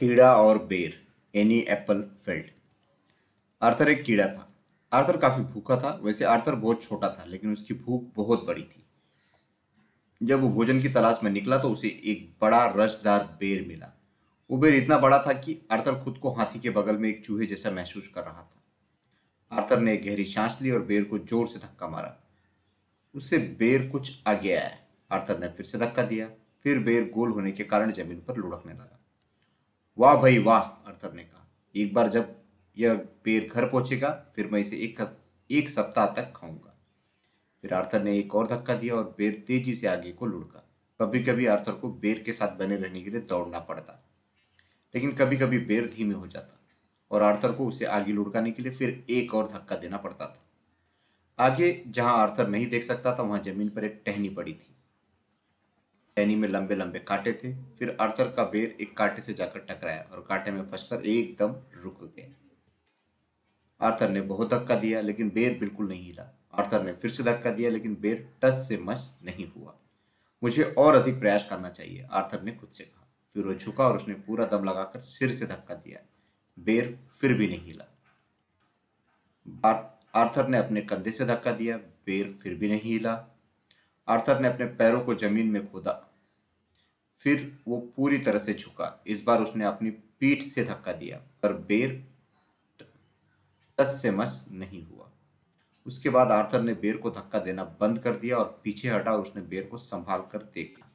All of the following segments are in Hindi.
कीड़ा और बेर एनी एप्पल फेल्ड आर्थर एक कीड़ा था। आर्थर काफ़ी भूखा था, वैसे आर्थर बहुत छोटा था, लेकिन उसकी भूख बहुत बड़ी थी। जब वो भोजन की तलाश में निकला तो उसे एक बड़ा रसदार बेर मिला। वो बेर इतना बड़ा था कि आर्थर खुद को हाथी के बगल में एक चूहे जैसा महसूस कर रहा था। आर्थर ने एक गहरी सांस ली और बेर को ज़ोर से धक्का मारा। उससे बेर कुछ आगे आया। आर्थर ने फिर से धक्का दिया। फिर बेर गोल होने के कारण ज़मीन पर लुढ़कने लगा। वाह भाई वाह अर्थर ने कहा एक बार जब यह बेर घर पहुंचेगा, फिर मैं इसे एक एक सप्ताह तक खाऊँगा। फिर आर्थर ने एक और धक्का दिया और बेर तेज़ी से आगे को लुढ़का। कभी कभी आर्थर को बेर के साथ बने रहने के लिए दौड़ना पड़ता, लेकिन कभी कभी बेर धीमे हो जाता और आर्थर को उसे आगे लुढ़काने के लिए फिर एक और धक्का देना पड़ता था। आगे जहाँ आर्थर नहीं देख सकता था, वहाँ ज़मीन पर एक टहनी पड़ी थी। टहनी में लंबे लंबे कांटे थे। फिर आर्थर का बेर एक कांटे से जाकर टकराया और कांटे में फंसकर एकदम रुक गया आर्थर ने बहुत धक्का दिया, लेकिन बेर बिल्कुल नहीं हिला। आर्थर ने फिर से धक्का दिया, लेकिन बेर टस से मस नहीं हुआ। मुझे और अधिक प्रयास करना चाहिए, आर्थर ने खुद से कहा। फिर वो झुका और उसने पूरा दम लगाकर सिर से धक्का दिया। बेर फिर भी नहीं हिला। आर्थर ने अपने कंधे से धक्का दिया, बेर फिर भी नहीं हिला। आर्थर ने अपने पैरों को ज़मीन में खोदा। फिर वो पूरी तरह से झुका इस बार उसने अपनी पीठ से धक्का दिया, पर बेर से मस नहीं हुआ। उसके बाद आर्थर ने बेर को धक्का देना बंद कर दिया और पीछे हटा और उसने बेर को संभाल कर देखा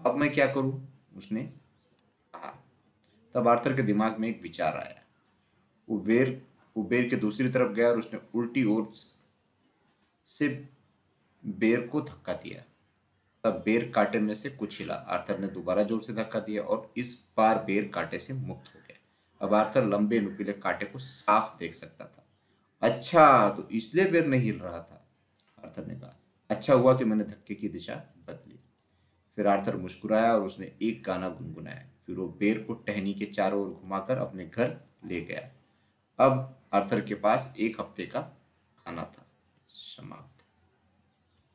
अब मैं क्या करूँ? उसने कहा। तब आर्थर के दिमाग में एक विचार आया। वो बेर वो बेर के दूसरी तरफ़ गया और उसने उल्टी ओर से बेर को धक्का दिया। बेर कांटे में से कुछ हिला। आर्थर ने दोबारा ज़ोर से धक्का दिया और इस बार बेर कांटे से मुक्त हो गया। अब आर्थर लंबे नुकीले कांटे को साफ़ देख सकता था। अच्छा तो इसलिए बेर नहीं हिल रहा था, आर्थर ने कहा। अच्छा हुआ कि मैंने धक्के की दिशा बदली। फिर आर्थर मुस्कुराया और उसने एक गाना गुनगुनाया। फिर वो बेर को टहनी के चारों ओर घुमाकर अपने घर ले गया। अब आर्थर के पास एक हफ़्ते का खाना था। समाप्त।